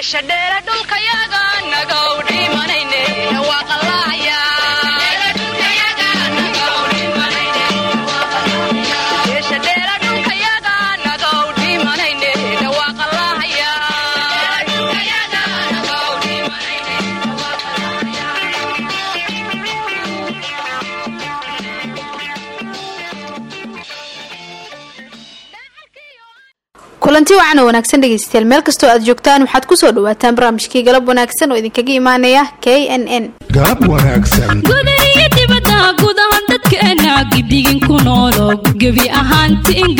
geeshadheere dhulkayaga nagaw kulanti wacan oo wanaagsan dhegeystayaal. Meel kastoo aad joogtaan waxaad ku soo dhawaataan barnaamijkii galab wanaagsan oo idinkaga imaanaya k n n. Galab wanaagsan. Gudaiyo dibadda gudaha dadkeena gidigin ku noolo gebi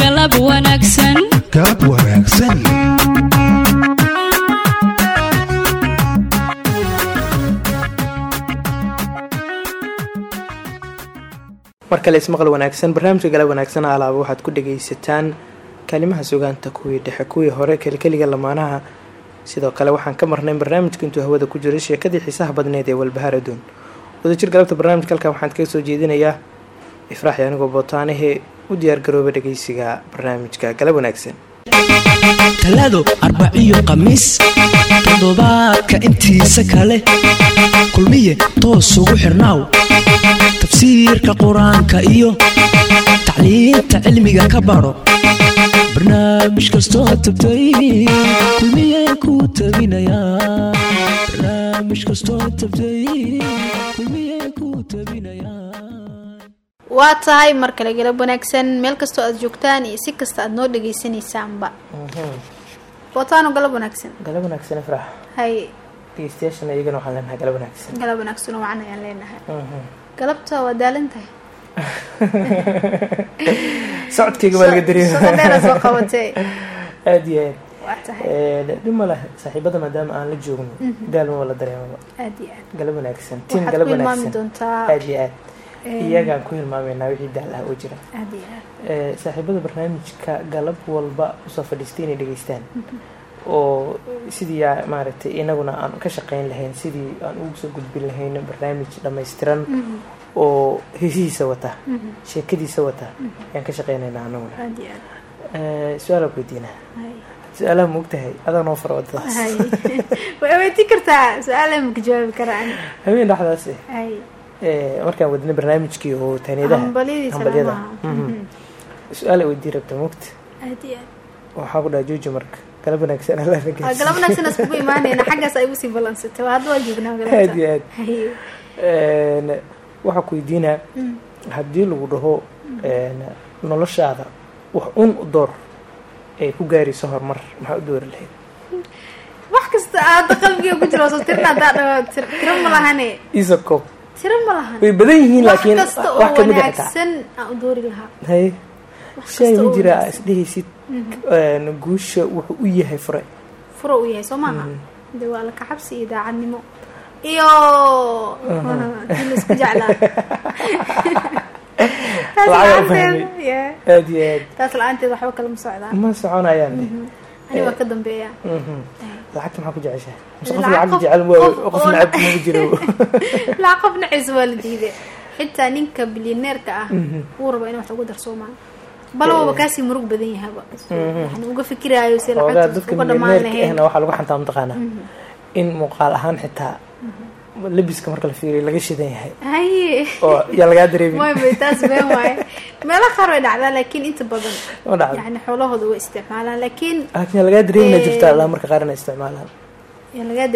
galab wanaagsan. Galab wanaagsan. Mar kale ismaqal wanaagsan barnaamijka galab wanaagsan alaaba waxaad ku dhagaysataan kaalimaha sugaanta kuwii dhexe kuwii hore kelikeliga lamaanaha. Sidoo kale waxaan ka marnay barnaamijka intuu hawada ku jiray sheekadii xiisaha badneed ee walbaharadoon wadajir galabta barnaamijka halkan waxaan kaga soo jeedinayaa ifraaxi anigoo bootaanahee u diyaargarooba dhageysiga barnaamijka. Galab wanaagsan. Talaado arbaciyo khamiis toddobaadka intiisa kale. Kulmiye toos ugu xirnaaw tafsiirka qur'aanka iyo tacliinta cilmiga ka baro barnaamij kastoo kastoo tabtay kulmiye ku tabinayaa waa tahay mar kale galab wanaagsan. Meel kastoo aad joogtaan iyo si kasta aad noo dhageysanaysaanba bootaano galab wanaagsan. Galab wanaagsan ifraax hay. Dhegeystayaashana iyagana waxaan leenahay galab wanaagsan. Galab wanaagsan oo wacan ayaan leenahay. Galabta waa daalan tahay socodkayga baa laga qabatay. Aada iyo aad. Leh saaxiibada maadaama aan la joogno daalma waa la dareemaba. Aad aad. Galab wanaagsan. Waxaad galab wanaagsan. aada iyo aad. Iyagaan ku hilmaameynaa wixii daal ah oo jira. Aad aad. Saaxiibada barnaamijka galab walba u soo fadhiistay inay dhegeystaan. Oo sidii aa- maaragtay inaguna aan ka shaqeyn lahayn sidii aan ugu soo gudbin lahayn barnaamij dhammaystiran oo hesihiisa wata sheekadiisa wata ayaan ka shaqeynaynaa anaguna Eh, su'aal ku weydiinaa su'aalaha ma ogtahay? Adaa noo fara wadadaas way weydiin kartaa. Su'aalaha maka jawaabi karaan. Habeen dhexdaas eh, eh, markaan wadnay barnaamijkii oo taaniyadaha hambalyada Mhm. su'aal weydii rabta mogta waxaa ku dhaha jooji marka. Galab wanaagsan galab wanaagsan iskugu imaanayna xaggaas ay u sii ballansatay waa hadda waa joognaa aad iyo aad waxaa ku weydiinaa haddii lagu dhaho noloshaada wax un u door ay ku gaarayso horumar maxaa u doori lahayd? Wax kasta aada qalbiga ku jiro soo tirna haddaa dhaho tir- tiro ma lahane koob tiro ma lahan way badan yihiin laakiin wax ka mid a xitaa wanaagsan aan u doori lahaa. Haye wax shay ma jira isdhehaysid een, guusha wuxuu u yahay fure. Furo u yahay soo maaha de waa la kacabsi iyo daacadnimo iyo. Isku jeclaa Lacag aad iyo aad taas la'aanteed waxba kale ma socdaan ma soconayaan ani waa ka dambeeya Mhm. lacagta maxaa ku jeceshahay. Mise Lacag qof lacag jecel qof lacag kuma jiro. Laa qof naciisa waa la diiday. Xitaa ninka bilyaneerka ah wuu raba in wax uga darsoomaan bal waba kaasii murug badan yahaba yani uga fikiraayo si lacagta uga dhamaan lahayn waxaa lagu xantaa mataqaanaa in muuqaal ahaan xitaa labiska marka la fiiriyo laga shidan yahay. Oo yaa lagaa dareemin taas been meelo qaar way dhacdaa laakiin inta badan ma dhacdo yani xoolahooda way isticmaalaan laakiin laakiin yaa lagaa dareemina jirta alla marka qaar inay isticmaalaan. yaa lagaa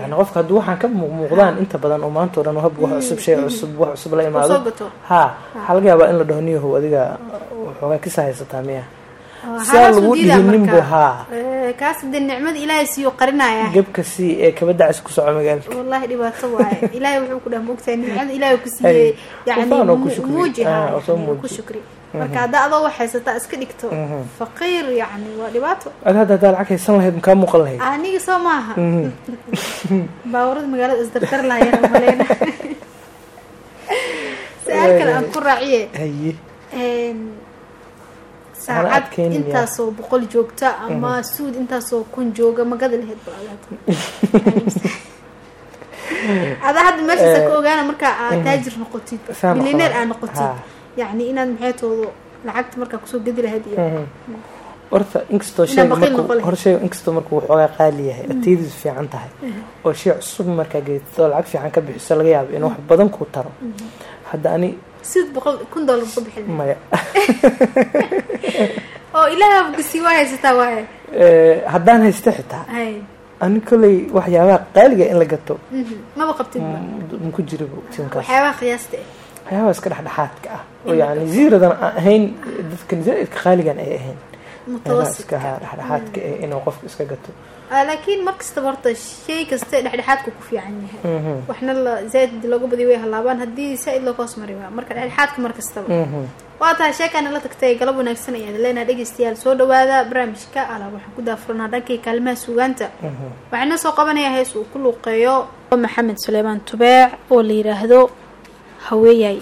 yani qofka hadduu waxaan ka muuq- muuqdaan inta badan oo maanta oo dhan hab wax cusub shay cusub wax cusub la soo imaado ha waxaa laga yaabaa in la dhaho niyahow adiga waxoogaa kisa haysataa miya Oo, si aan halaas lagu u diidaa dhihinin marka. bu haa. Kaas dee nicmada ilaahay siiyo qarinaya gebka si ee kaba dacis ku soco magaalka. Wallahi dhibaato waaye ilaahay wuxuu ku dhaha moogtahay nimcada ilaahay ku siiyey. Yani muuji Ah, ku shukri. Marka haddaa adoo wax haysataa iska dhigto Mhm. faqiir yani waa dhibaato. Ada hadda haddaa lacag haysan lahayd makaa muuqan lahayd. Aniga soo maaha. Mhm. baawarada magaalada isdardar lahayen maleyna su'aal kale aan ku raaciye saacad intaasoo boqol joogta ama suud intaasoo kun jooga magada lahayd bal ada hadda meeshaasa ka ogaana markaa aad taajir noqotid noqon. aad noqotid Ha. yacni inaad maxay toodo lacagta markaa ku soo gedi lahayd iyo horta inkastoo hor inkastoo markuu waxoogaa qaali yahay atiyadiisu fiican tahay oo shay cusub markaa geedto oo lacag fiican ka bixiso laga yaabo inuu wax badan kuu taro hadda ani sid boqol kun dollar ka bixin maya. Oo waa haysataa Eh, haddaan haysta xitaa ani koley waxyaabaha qaaliga in la gato. Mhm. maba qabtidba maku jiribo tiimkaas waxyaabaha qiyaasta ah waxyaabaha iska dhexdhexaadka ah. Oo yani ziiradan aan ahayn dadkan zaaidka qaaligan ay ahayn. Dhexdhexaadka eh inuu qofka iska gato laakiin mar kastaba horta shay kasta dhexdhexaadku ku fiican yahay. Waxna la zaaid looga badiyo way halaabaan haddii zaaid loo hoos mari waa marka dhexdhexaadka mar kastaba. Waa tahay sheekana la tagtay galab wanaagsan ayaad leenaha dhegeystayaal soo dhawaada barnaamijka alaab waxaan ku daafuranaa dhankii kaalimaha suugaanta. Waxaa inoo soo qabanaya hees uu ku luuqeeyo. Maxamed suleymaan tubeec oo la yidhaahdo haweeyay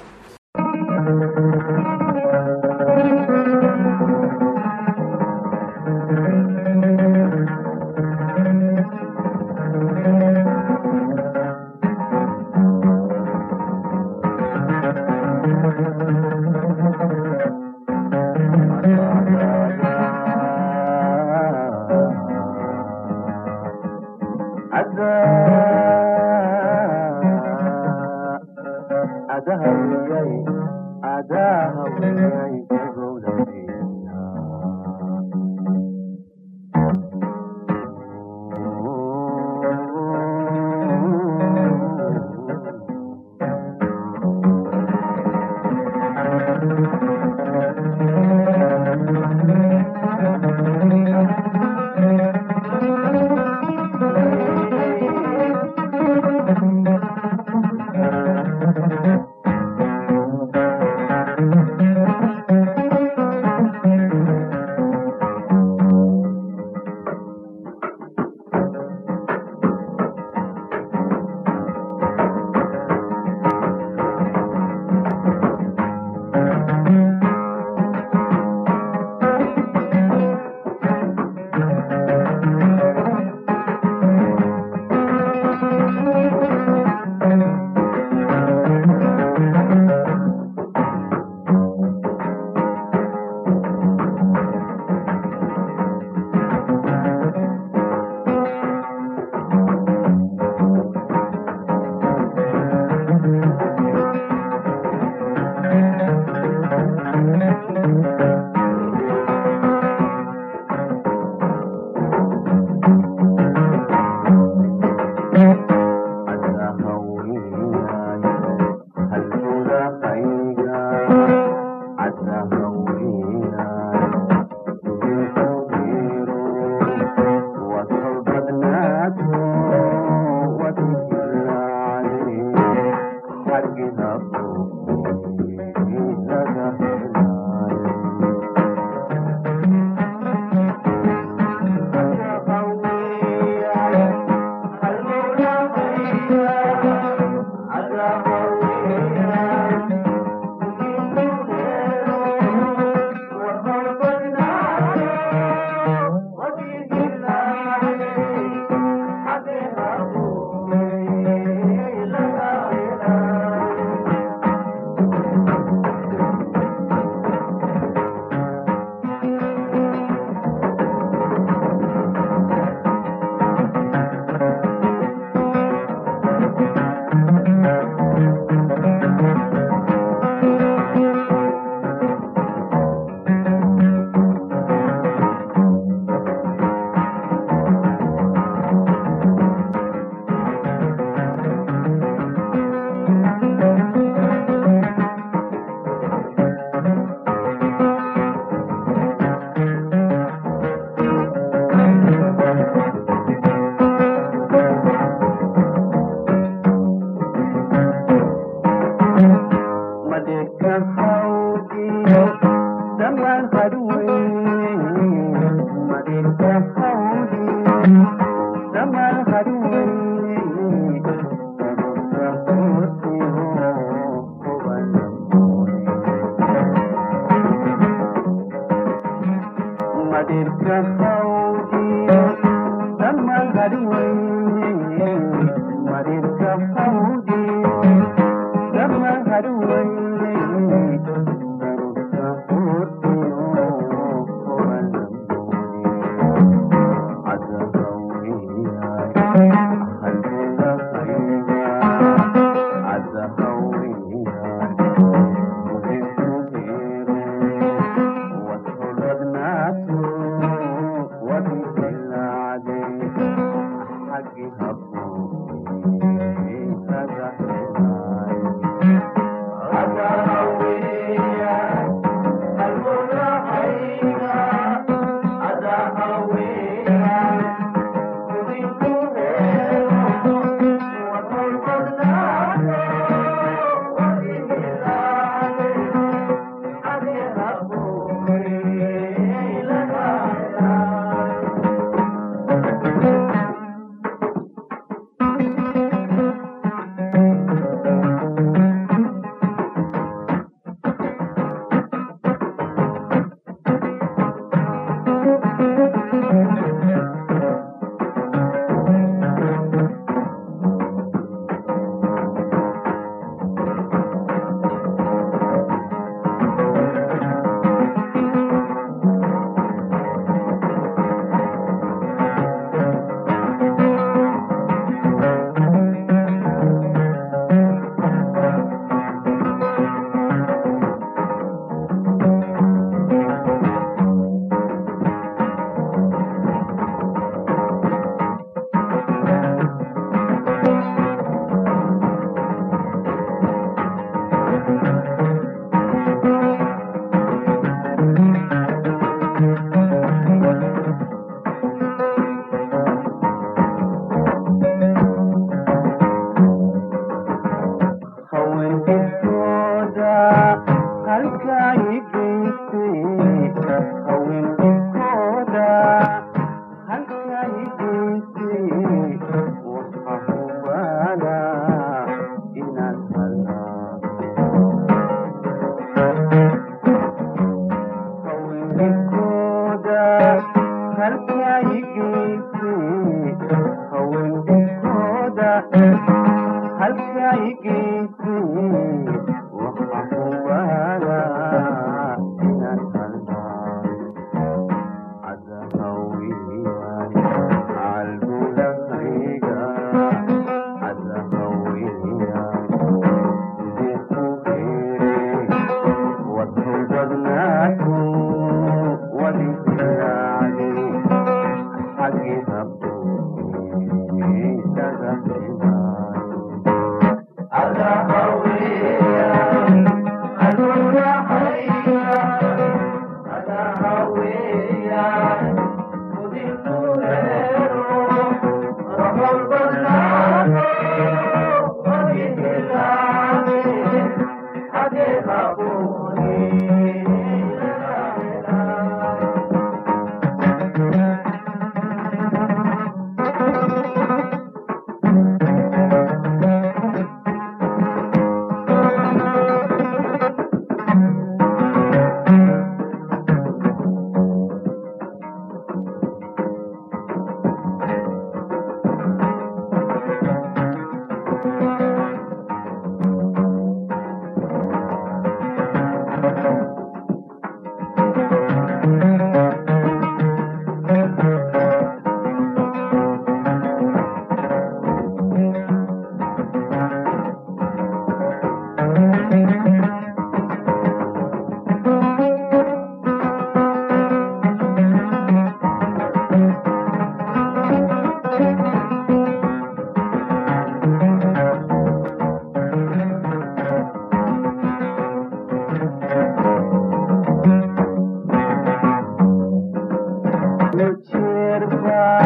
Thank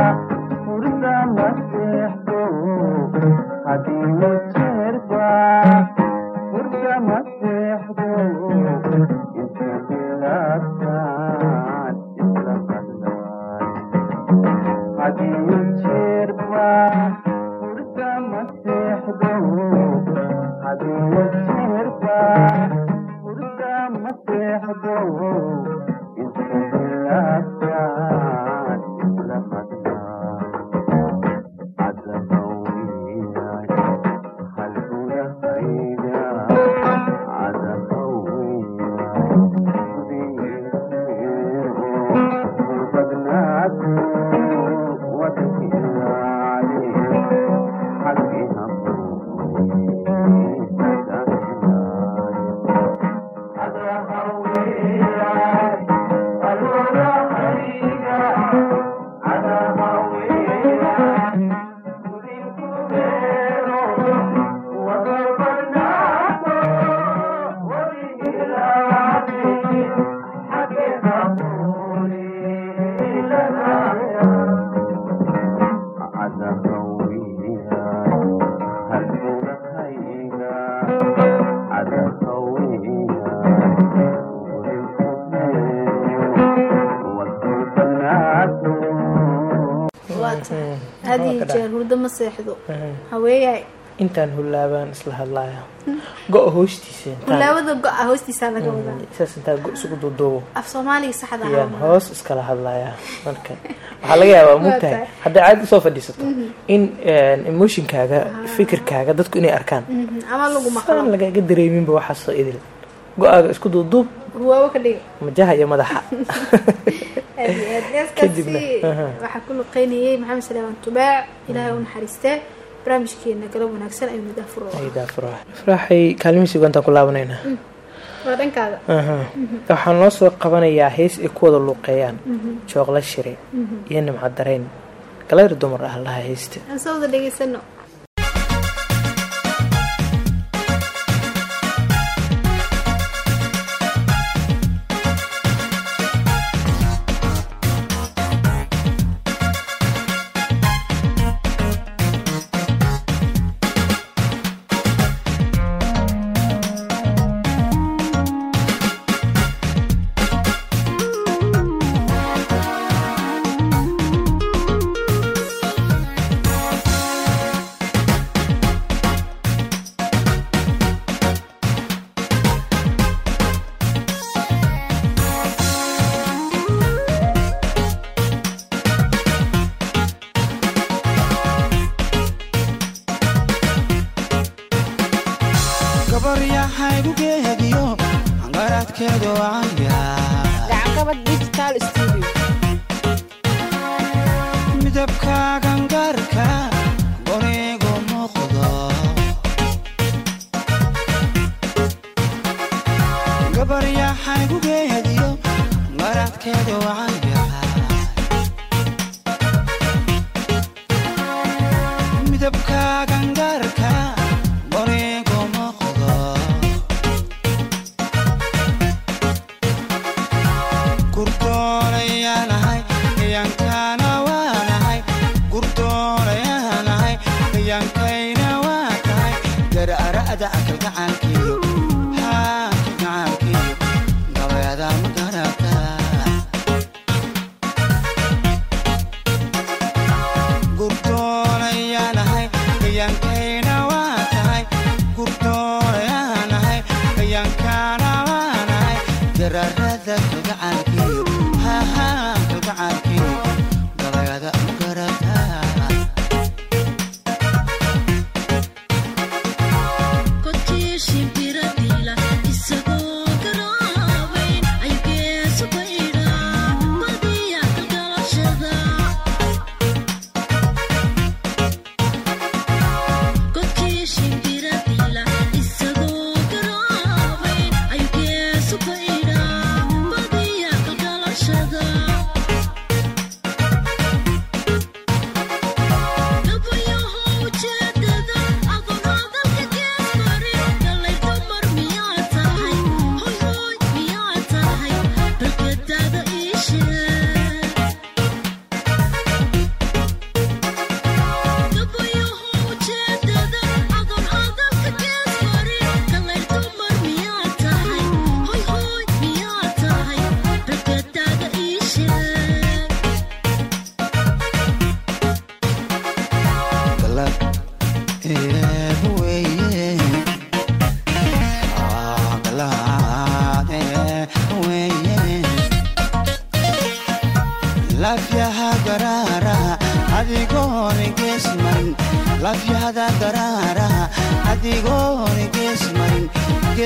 tahay Mhm. had Waa iyo ka dhac- jeer hurdo ma seexdo. Mhm. haweeyaay intaan hullaabaan isla hadlaaya. Go' hoostiisa hulaawada go-a hoostiisaa laga wadaa. Saas intaan go' isugu duuduubo af soomaaliga saxda ayaan hoos iskala hadlayaa marka waxaa laga yaabaa mugtahay tahay. hadday caadi u soo fadhiisato in emotionkaaga fikirkaaga dadku inay arkaan. Mhm, ama lagu maqlo. lagaaga dareeminba waxaasoo idil. Go'aaga isku duuduub ruwaabo ka dhiga. Majaha iyo madaxa iyo aha. waxaa ku luqeynayay maxamed salaaman tubaac ilaahay u naxariistee barnaamijkeena galab wanaagsan ayuu daafuro ay daafuro faraxay kaalmihii sugantaan ku laabanaynaa waa dhankaada aha. Waxaan noo soo qabanayaa hees ay ku wada luuqeeyaan jooqla shire iyo nimca darayn. Galayr dumar ah laha heesta kalgacaankiyo hahaa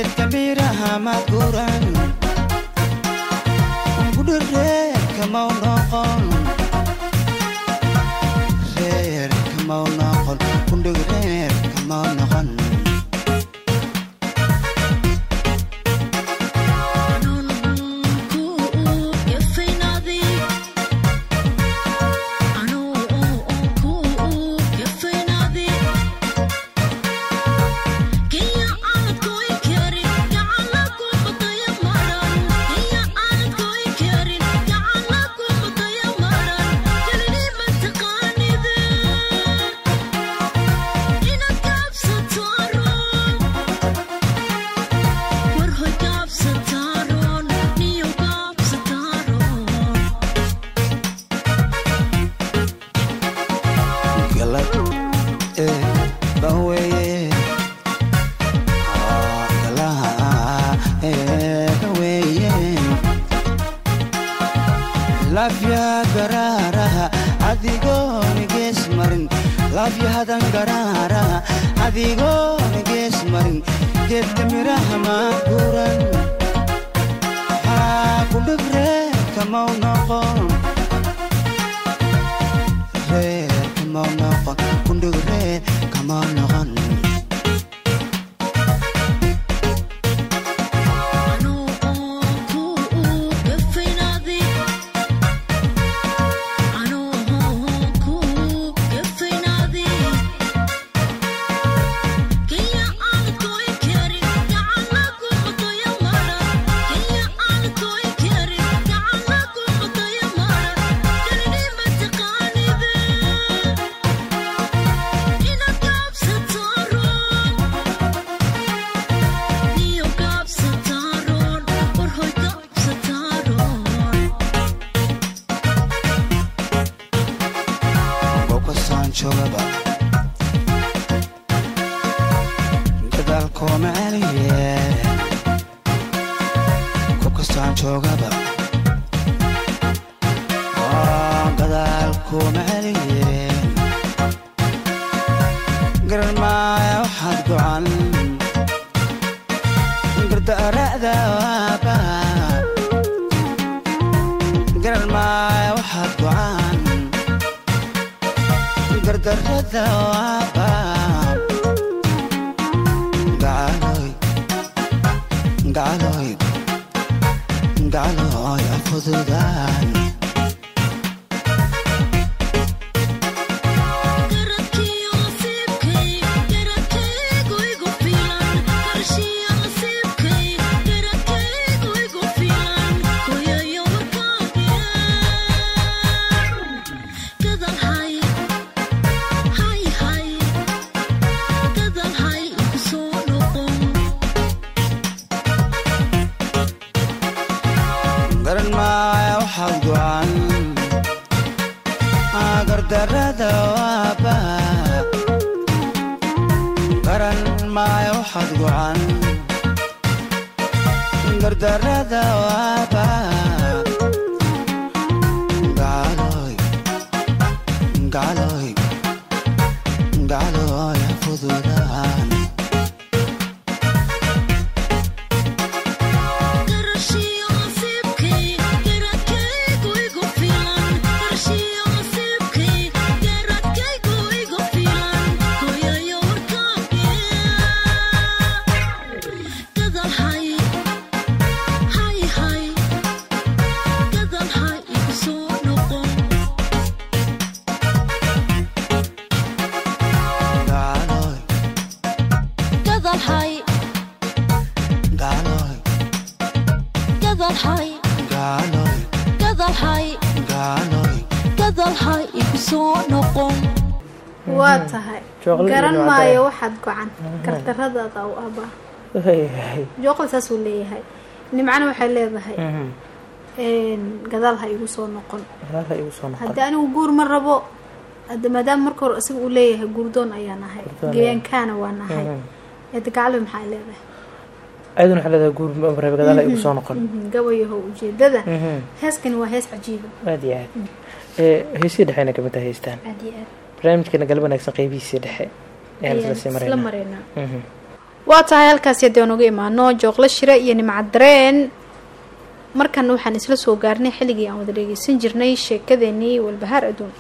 geedka miraha ma reerka gacaloy waa tahay. Iyo garan maayo waxaad gocan gardaradaada u abaa Hey, jooqla saasuu leeyahay. Nimcana waxay leedahay. Mhm. een, gadaal ha igu soo noqon. Haddii anigu guur ma rabo hadda maadaama marka hore isaga uu leeyahay guurdoon ayaa nahay Guurdoon geeyaankaana waa nahay hadda gaclo maxay leedahay? Ayaduna waxay leedahay guur ma rabe gadaal ha igu soo noqon. Gabayahow ujeedada heeskani waa hees cajiiba aad iyo aad ee heesii dhexeyna ka mid tahay heystaan aad iyo aad barnaamijkeena galab wanaagsan qeybihiisii dhexe Mhm. waa tahay halkaasi haddii aan uga imaano jooqlo shire iyo nimcadareen markana waxaan isla soo gaarnay xilligii aan wada dhegeysan jirnay sheekadeenii walbahaar adduun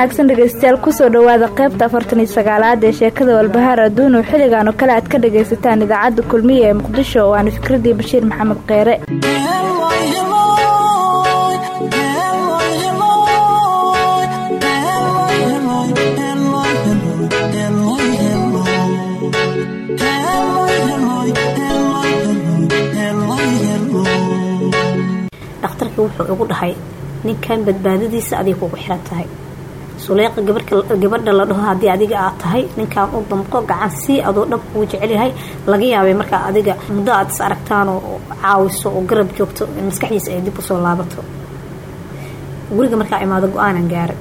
wanaagsan dhegeystayaal ku soo dhawaada qaybta afartan iyo sagaalaad ee sheekada walbahaar adduun oo xilligan oo kale aad ka dhagaysataan idaacadda kulmiya ee muqdisho oo aana fikradii bashiir maxamed kheyre dhakhtarkii wuxuu ugu dhahay ninkan badbaadadiisa aday kugu xiran tahay suleeqa gabarka gabadha la dhaho haddii adiga aad tahay ninkaan u damqo gacan sii adoo dhab kugu jecel yahay laga yaabay markaa adiga muddo aad is aragtaan oo caawiso oo garab joogto in maskaxdiisa ay dib u soo laabato. Guriga markaa imaado go'aanan gaaray.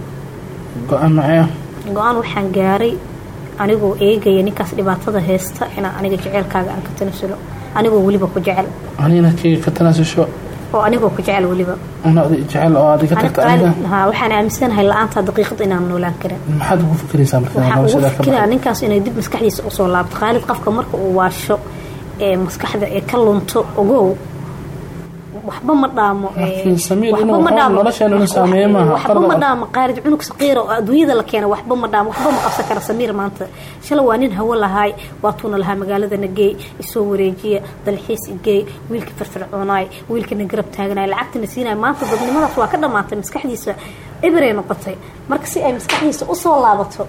Go'aan macee ah go'aan waxaan gaaray anigoo eegaya ninkaas dhibaatada haysta inaan aniga jeceelkaaga aan ka tanasulo anigoo weliba ku jecel. Anina kayga ka tanaasusho oo anigoo ku jecel weliba. Waxaan aaminsanahay la'aanta daqiiqad inaan noolaan karin. Maxaad ugu fikiraysaa marka waxaan ugu baxay ninkaas inay dib maskaxdiisa u soo laabto. Khaalid qofka marka uu waasho ee maskaxda ee ka lunto ogow waxba ma dhaamo waxba inuu ma dhaamo- nolosheena inuu saameeyo maaha, waxba qalad ma dhaamo qaalid cunug saqiira oo adduunyada la keena waxba ma dhaamo waxba ma qabsan kara samiir maanta. Shalay waa nin hawo lahaay waatuuna lahaa magaaladana geey isoo wareejiya dalxiis igeey wiilka firfircoonaay wiilkana garab taaganaay lacagtana siinaay maanta dadnimadaas waa ka dhamaatay maskaxdiisa eberay noqotay. Marka si ay maskaxdiisa u soo laabato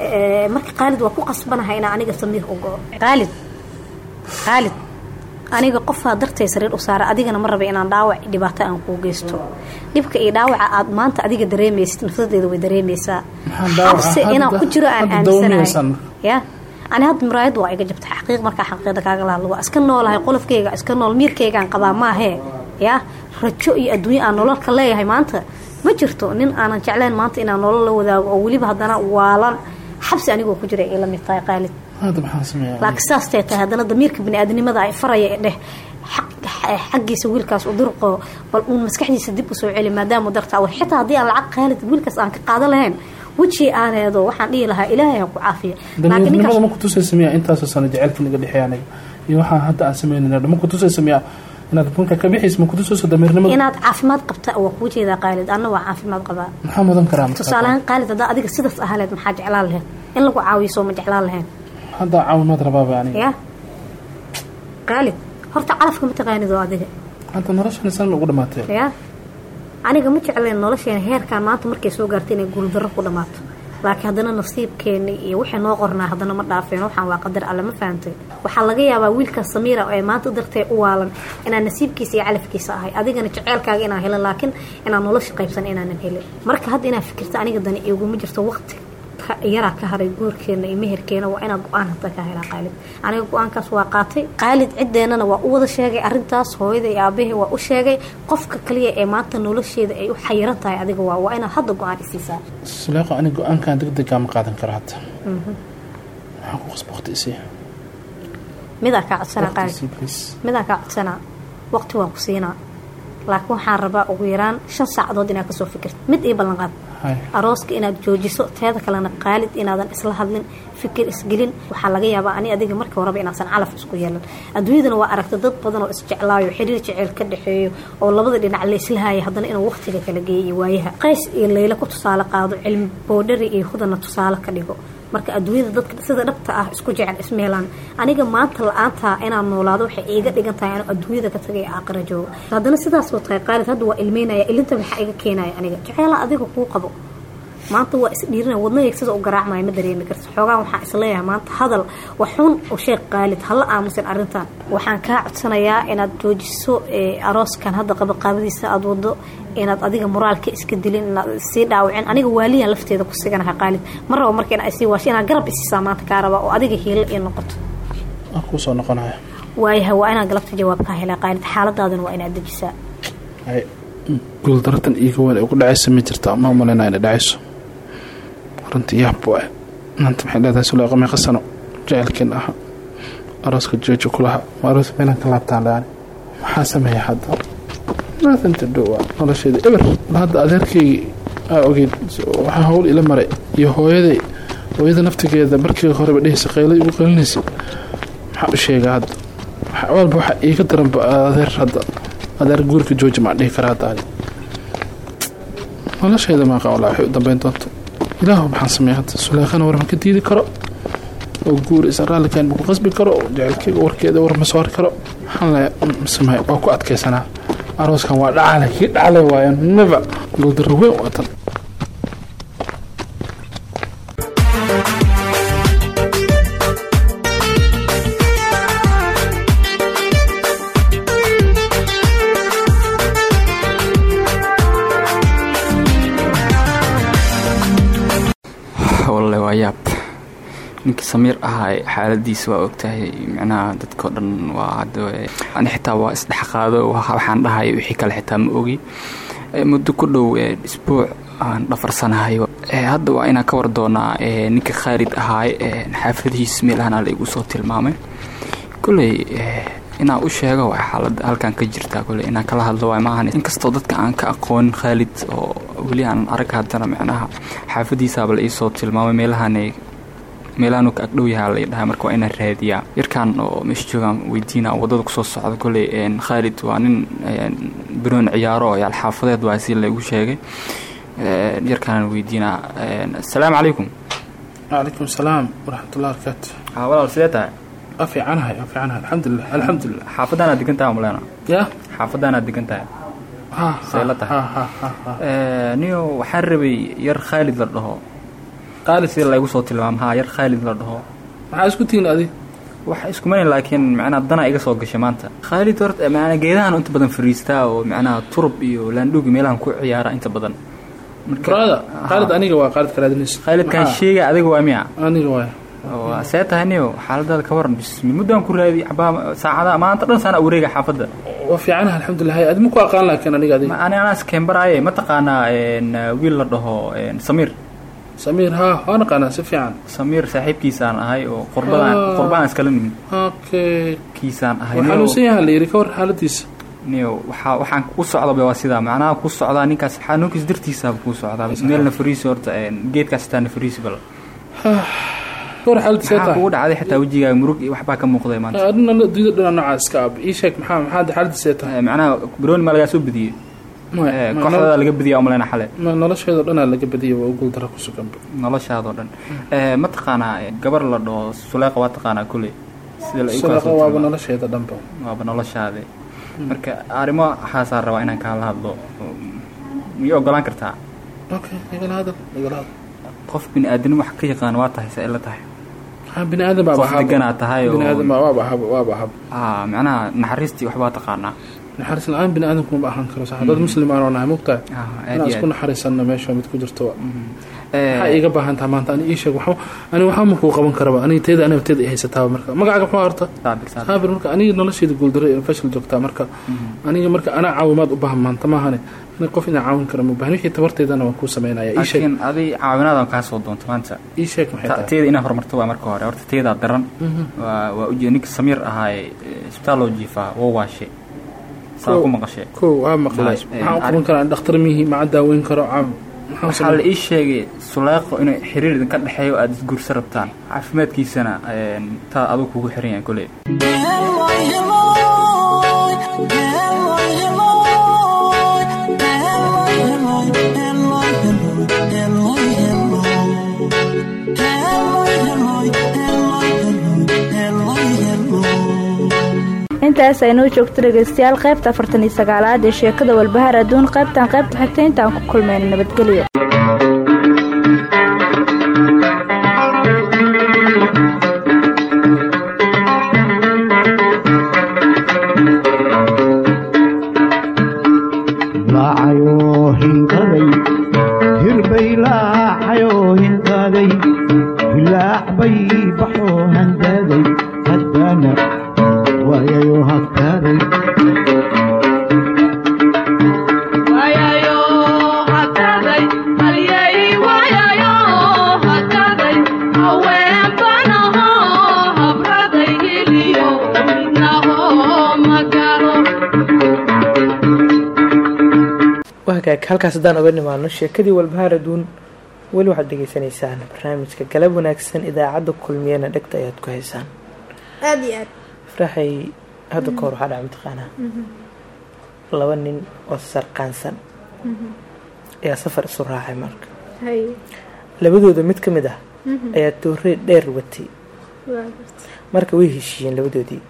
ee, marka qaalid waa ku qasbanahay inaa aniga samiir u go. Qaalid qaalid aniga qofaa dartay sariir u saara adigana ma raba inaan dhaawac dhibaato aan kuu geysto. Dhibka iyo dhaawaca aad maanta adiga dareemaysid nafsadeeda way dareemaysaa. Xabsi inaan ku jiro aan aaminsanahay. ya ani hadda muraayad waa iga jabtay xaqiiq markaa xaqiiqda kaaga lahadlo waa iska noolahay qolofkeyga iska nool miirkeygaan qabaa maahee ya rajo iyo adduunyo aan nololka leeyahay maanta. Ma jirto nin aanan jeclayn maanta inaan nolol la wadaago oo weliba haddana waalan xabsi anigoo ku jira ay la mid tahay qaalid laakiin saastay tahay haddana damiirka baniaadnimada ay faraya ee dheh xaggiisa wiilkaas u durqo bal uun maskaxdiisa dib u soo celi maadaama darta aw xitaa haddii aan lacag qaalid wiilkaas aan ka qaadan lahayn wejii aan waxaan dhihi lahaa ilaahay ha ku caafiya. Ninkaas ma kutusaysa miyaa? Intaasoo sano jaceylka naga dhexeeya aniga. Iyo waxaan hadda aan sameynayna ma kutusaysa miyaa? Inaad bunka ka bixaysa ma kutusayso damiirnimada? Inaad caafimaad qabta waa kuu jeedaa qaalid anna waa caafimaad qabaa. Maxaa mudan karaa tusaalehaan qaalid haddaa adiga sidaas ahaa maxaa jeclaan lahayd in lagu caawiyo soo ma jeclaan lahayn hadda caawimaad rabaaba aniga. Ya qaalid horta calafka ma taqaanid oo adiga. Hadda noloshan san ugu dhamaatee ya aniga ma jecleen nolosheena heerkan maanta markay soo gaartay inay guuldarro ku dhammaato laakiin haddana nasiibkeeni iyo wixii noo qornaa haddana ma dhaafeen waxaan waa qadar alle ma fahantay waxaa laga yaabaa wiilkaas samiira ee maanta dartee u waalan inaan nasiibkiisa iyo calafkiisa ahay. Adigana jeceelkaaga inaan helo laakiin inaan nolosha qaybsan inaanan helin. Marka hadda inaad fikirta aniga dani iguma jirto waqti yaraa ka haray guurkeena iyo meherkeena waa inaad go'aan hadda ka helaa qaalid aniga go'aankaas waa qaatay. Qaalid ciddeenana waa u wada sheegay arintaas hooyada iyo aabahii waa u sheegay. Qofka kaliya ee maanta nolosheeda ay u xayiran tahay adiga waa waa inaad hadda go'aan isiisaa. Suleeqa aniga go'aankan degdegaa ma qaadan karo hadda. Maxaan ku qasba waqti isii midaa kaa codsanaa waqti qaalid isii please. Midaa kaa codsanaa waqti waan ku siinaa laakiin waxaan rabaa ugu yaraan shan saacadood inaad ka soo fikirto. Mid ii ballanqaad arooska inaad joojiso teeda kalena qaalid inaadan isla hadlin fikir isgelin. Waxaa laga yaabaa ani adiga marka horeba inaasan calaf isku yeelan adduunyadana waa aragta dad badan oo isjeclaayo xiriir jeceyl ka dhexeeyo oo labada dhinac la islahaya haddana inuu waqtiga kala geeyo iyo waayaha. Qays iyo leyla ku tusaale qaado cilmi boodhari iyo hudana tusaale ka dhigo marka adduunyada dadka sida dhabta ah isku jecel ismeelaan. Aniga maanta la'aantaa inaan noolaado waxay iiga dhigan tahay inuu adduunyada ka tagay aakhira joogo haddana sidaasoo tahay qaalid hadda waa ilmeynaya ilinta maxaa iga keenaya aniga. Jeceela adiga kuu qabo maanta waa isdhiirinaya wadnayeg sida u garaacmaya ma dareemi karto. Xoogaan waxaan is leeyahay maanta hadal waxuun u sheeg qaalid hala aamusin arrintan. Waxaan kaa codsanayaa inaad joojiso arooskan hadda qabaqaabadiisa aada wado inaad adiga moraalka iska dilin inaad sii dhaawicin. Aniga waaliyan lafteeda ku siganaha qaalid ma rabo marka inaa isii waasho inaad garab isiisaa maanta kaa rabaa oo adiga hiilo ii noqoto. Waan kuu soo noqonaya. Waayaha waa inaad galabta jawaab kaa helaa qaalid xaaladaadana waa inaad dejisaa. Hay guuldaratan iiga weyn ay dhacaysa ma jirta ma umalaynaa inay dhacayso runtii yaab waay maanta maxay leedahay suleeqa meeqa sano? Jecelkeen aha. Arooska jooji kulaha ma aroos meelan ka laabtaan dhaani maxaa sameeya hadda? Nothing to do waa nolosheeda. Eber hadda adeerkaygii aa ogeyd waxaa hawl ila maray. Iyo hooyaday hooyada naftigeeda markii horeba dhehaysa qaylay ugu qalinaysa. Maxaa u sheegaa hadda? Walba waxa iiga daranba adeer hadda. Adeer guurka jooji maa dhihi kara hadda nolosheeda maaqa walaa waxay u dambeyn doonto ilaahu maxaan sameeya hadda? War ka diidi karo? Oo guur isan raallikaan ma ku qasbi karo oo warkeeda war ma soori karo. Maxaan le sameey waa ku adkaysanaa. Arooskan waa dhacale kii dhacale waayan never guuldarro weyn waa tan ninkii samiir ahaa xaaladiisa waa ogtahay micnaha dadkao dhan waa ani xitaa waa isdhexqaado waxaan dhahay wixii kale xitaa ma ogi. Muddo ku dhow isbuuc aan dhafarsanahay hadda waa inaan ka war doonaa ninka khaalid ahaay eh, xaafadihiis meelahana la igu soo tilmaamay. Koley inaan u sheego waa xaalada halkan ka jirta koley inaan kala hadlo waay maahan inkastoo dadka aan ka aqoonin khaalid oo weli aan arag haddana micnaha xaafadiisaaba la iisoo tilmaamay meelahanay meelahanuu ka agdhow yahaa la dhahay marka waa inaan raadiyaa. Yarkan oo meesha joogaan weydiina waddada ku soo socda koley een, khaalid waa nin een, banoon ciyaaro oo yaal xaafadeed waa si laygu sheegay. Een, yarkaanaan weydiinaa. Asalaamu calaykum. Calaykum salaam waraxmatullahi barakaatu haa walaal sidee tahay waa fiicanahay waa fiicanahay alxamdulilah alxamdulilah xaafadaanaad degan tahay malena ya? Xaafadaanaad degan tahay ha see la tahay. Eh, niyo waxaan rabay yar khaalid la dhaho. Khaalid? Sida laygu soo tilmaamo haa yar khaalid la dhaho. Maxaa isku tihiin adig wax iskumani laakiin macnaa dana iga soo gashay maanta. Khaalid horta macnaa geedahan inta badan fariistaa oo macnaha turub iyo laandhugi meelahan ku ciyaara inta badan. Khaalid aniga waa khaalid kalaadnis khaalidkan sheega adiga waa miya aniga waay waa see tahay niyo xaaladaada ka waran bismi muddaan ku raadi saacada maanta dhan saana wareega xaafadda. Waa fiicanaha alxamdulilah adi ma ku aqaan laakiin aniga adig ani anaas kembaraaye ma taqaanaa wiil la dhaho samiir samiir ha waa naqaanaa si fiican. Samiir saaxiibkiisaan ahay oo qurbadaan Ah. qurbaan iskala nimid. Okay kiisaan ahay. Xanuunsan yaha la yidhi ka war xaaladiisa. Niyo waxaa waxaan ku socdaba waa sidaa. Macnaha ku socdaa ninkaas xanuunkiis dartiisaaba kuu socdaa. Meelna fariisi horta geedkaas xitaa fariisi bal xaaladiisa maxaa kugu dhacday xitaa wejigaaga murug iyo waxbaa ka muuqday maanta? Adina duida dhana noocaas ab ii sheeg maxaa maxaa xaaladiisa tahay macnaha barooni maa lagaa soo bediyey Eh, kooxdada laga bediya umaleyna xale? ma nolosheeda dhanaa laga badiyay waa guul dara ku sugan. Noloshaadoo dhan. Eh, ma taqaanaa eh, gabar la dhaho suleeqa waa taqaanaa kuley sida la igu kala sadaqa soo waaba nolosheeda dhanba. Waaba noloshaade. Marka arrimo waxaasaa rabaa inaan kaala hadlo. Miyay ogolaan kartaa? Okay igala hadal igala hadal. Qof bini aadamnimo wax ka yaqaan waa tahay sa ila tahay ah macnaha naxariistii waxbaa taqaanaa. Naxariis la'aan bini aadanku ma ahaan karo sax dad muslim aan oo nahay mugtahay aad inaan isku aad. naxariisanno meesha mid ku jirto. Eh, maxaa iiga baahan taha maanta ani ii sheeg waxa ani waxaa ma kuu qaban karaba. Ani teeda aniga teeda i haysataaba marka. Magacaaga muxuu horta saabir marka aniga nolosheeda guuldaro iyo fashil joogtaa marka. Aniga marka anaa caawimaad u baahan maanta maahane ani qof inaan caawin kara ma baahan wixii tabarteedana waan kuu sheeg. Laakiin adi caawinaadaan kaa soo doonto maanta. Ii sheeg maxay teeda inaa horumarto waa marka hore. Horta teedaa daran. Mhm. waa ujeed ninka samiir ahaaye eh, isbitaal loo jiifaa woo waashe. Saa ku maqashe. Kow waa maqlay maxaan u eh, qaban karaa dhakhtar mihi ma daaweyn karo maxaan waxaa la ii sheegay suleeqo inuu xiriir idinka dhexeeyo aad isguursa rabtaan caafimaadkiisana taa adigu kugu xiran yahay koley intaas aynoo joogto dhegaystayaal qaybta afartan iyo ee sheekada walbahaar adduun qaybtan qaybta xigta intaan ku kulmayna nabadgelyo halkaas haddaan oga nimaano sheekadii walbahaar aduun weli waxaad dhegaysanaysaan barnaamijka galab wanaagsan idaacadda kulmiyana dhegta ayaad ku haysaan. Aada iyo aad. Faraxay hadda kahor waxaa dhaca mataqaanaa Mhm. laba nin oo sarqaansan. Mhm. ayaa safar isu raacay marka. Labadooda mid ka mid ah Mhm. ayaa toorey dheer watay marka way heshiiyeen labadoodii.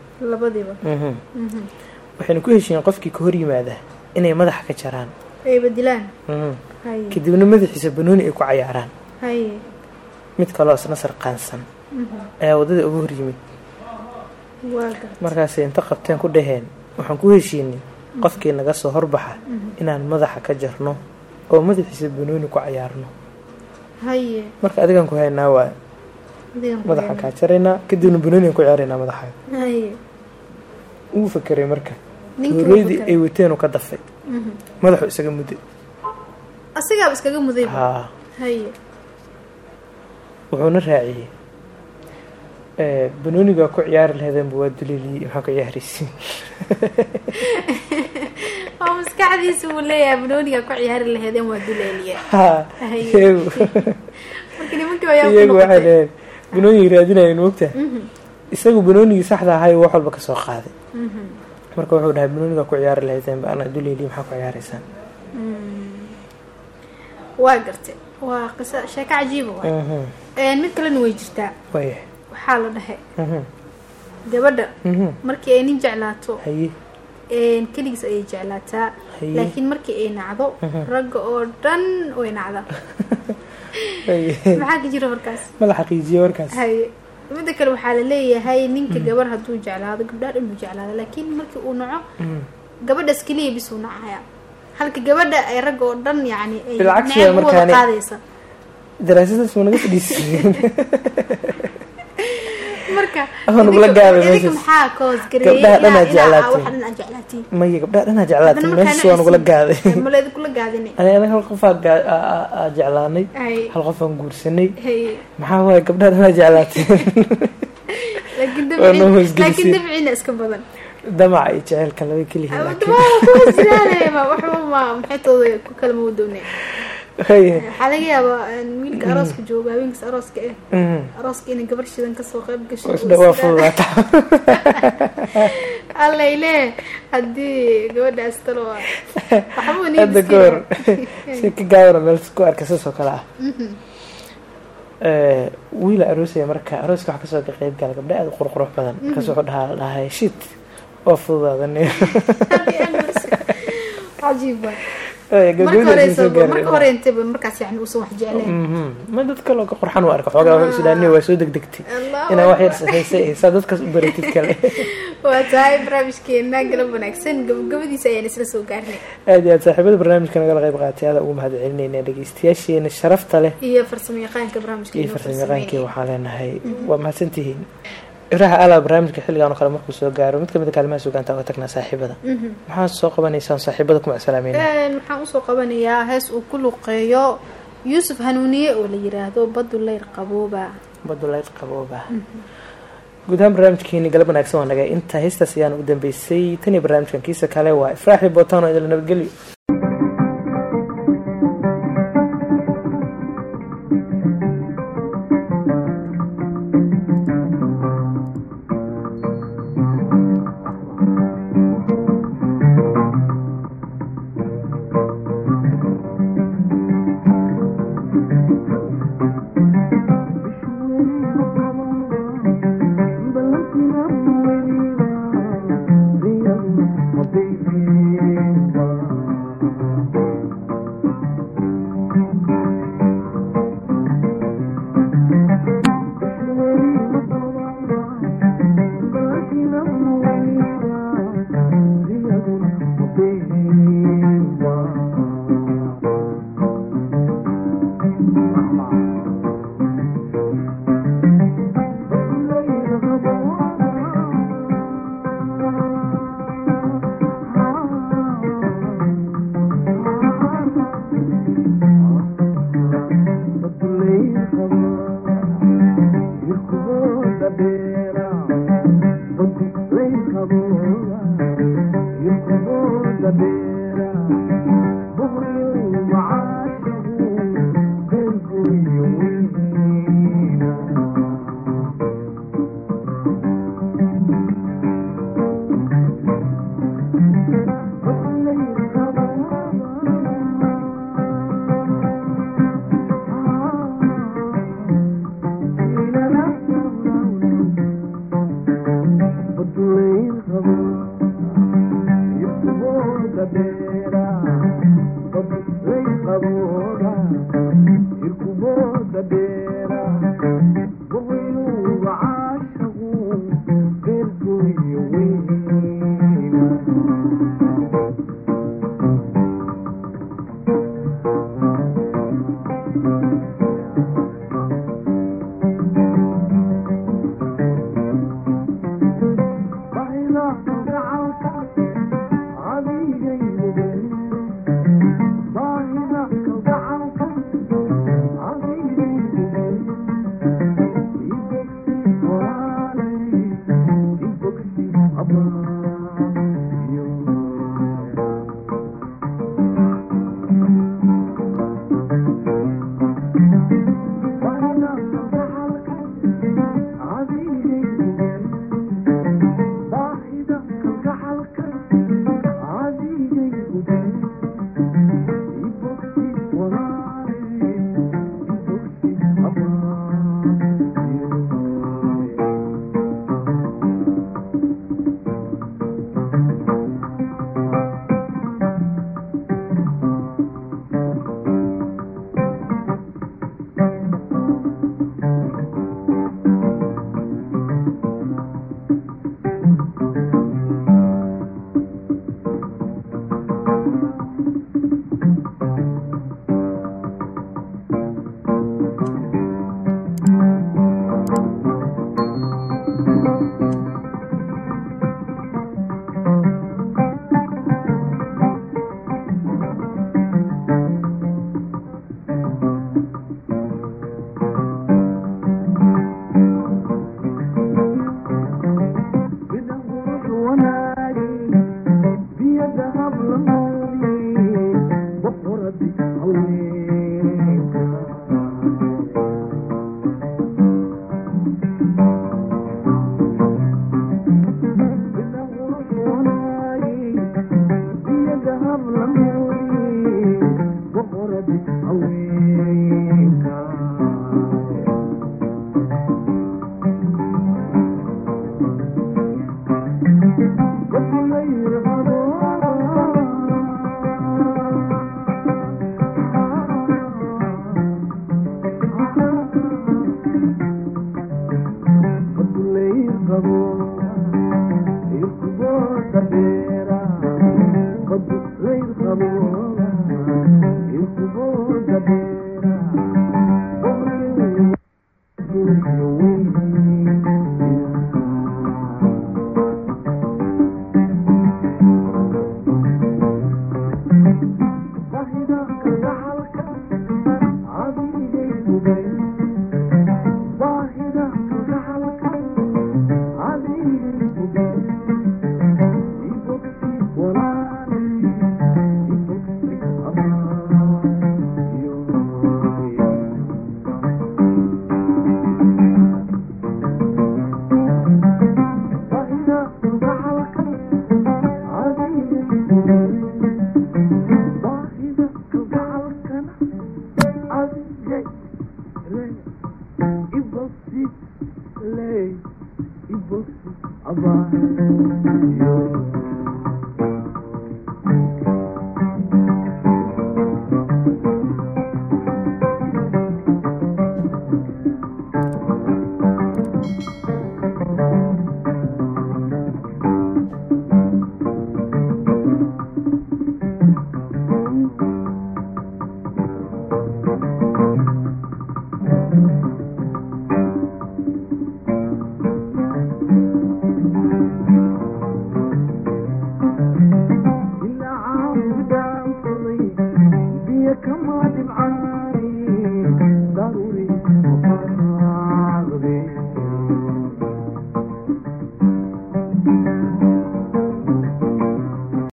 Waxayna ku heshiiyeen qofkii ka hor yimaada inay madaxa ka jaraan ay badilaan. Mhm. hay kadibna madaxiisa banooni ay ku cayaaraan. Mid kaloo isna sarqaansan. Mhm. ayaa waddada uga hor yimid markaasay inta qabteen ku dhaheen waxaan ku heshiinay qofkii naga soo horbaxa Mhm. inaan madaxa ka jarno oo madaxiisa banooni ku cayaarno. Marka adigan ku haynaa waa Adigan ku madaxaan ciyaarnaa. kaa jaraynaa kadibna banoonigan ku ciyaaraynaa madaxaaga wuu fakeray marka Wuu fakeray. ay wateen uu ka dafay. Mhm. madaxu isaga mudday asigaaba iskaga muday haa. Wuxuuna raaciyey banoonigaa ku ciyaari lahaydeenba waa duleeliyey maxaa ku ciyaaraysiin oo maskaxdiisa uu leeyahay banooniga ku ciyaari laheedeen waa duleeliye iyagu. Waxay noqotay. dhaheen banoonigii raadinayeen moogta Mhm. isagu banoonigii saxda ahay wax walba ka soo qaaday. Mhm. Marka wuxuu dhahay banoonigaa ku ciyaari lahaydeenba anaa duleeliye maxaa ku ciyaaraysaan Mm. waa gartay. Waa qiso sheeko cajiiba waay mid kalena way jirtaa. Waxaa la dhahay. Gabadha markii ay nin jeclaato keligiis ayay jeclaataa. Laakiin markii ay nacdo ragga oo dhan way nacdaa. Maxaa ka jira markaas? Ma la xaqiijiye warkaas midda kale waxaa la leeyahay ninka gabar hadduu jeclaado gabdhaha dhan uu jeclaado laakiin markii uu naco Mhm. gabadhaas keliya bis uu nacaya halka gabadha ay ragga oo dhan yacni ay Bilcagsi neceb u wada markaani- qaadaysa. Daraasadaas ma naga fadhiisiin maya gabdhaha dhanaa jeclaatay. markaa waa nagula gaaday nacaysiin. ma leedinkula gaadine Ani- anaga hal qofaa gaa- aa- aa- aa jeclaanay. Hal qofaan guursanay. Haye. maxaa waaye gabdhaha dhanaa jeclaatay. Damaca iyo jecelka laba kelihiin waxaa laga yaabaa in wiilka arooska jooga haweenkiis arooska eh. Mhm. arooska inay gabar shidan ka soo qayb haddii goor. si ka gaabana meel ku arka saasoo kale ah. Eh, wiil aroosaya marka arooska wax ka soo qayb gala gabdha aad qurqurux badan. Markaas wuxuu dhahaa dhahay shit waa waay. Ay, marka hore intaba markaas yani uusan wax jecleen Mhm. ma dad kaloo ka qurxan u arka xoogaa wuxuu isdhaaniya waa soo degdegtay. Inaa wax yar sahaysay haysaa dadkaas u baratid kale waa tahay barnaamijkeena galab wanaagsan. Gabagabadiisa ayaan isla soo gaarnay. Aad iyo aad saaxiibada barnaamijka nagala qayb qaatay. Aada ugu mahad celinayna dhegeystayaasheena sharafta leh. Iyo farsamo yaqaanka barnaamijka iyo farsamayaqaankii waxaan leenahay. Mhm. waa mahadsantihiin iraha alaa barnaamijka xilligan oo kale markuu soo gaaro mid ka mid a kaalimaha sugaanta uga tagnaa saaxiibada. Mhm. maxaad soo qabanaysaan saaxiibada kuma salaamayna Een, waxaan u soo qabanayaa hees uu ku luqeeyo yuusuf hanuuniye oo la yiraahdo badu leyr qabooba. Badulayd qabooba. Guud ahaan barnaamijkeeni galab wanaagsan waa naga. Inta heestaas ayaan ugu dambeysay. Tan iyo barnaamijkan kiisa kale waa ifraaxi bootaan oo idinla nabadgelyo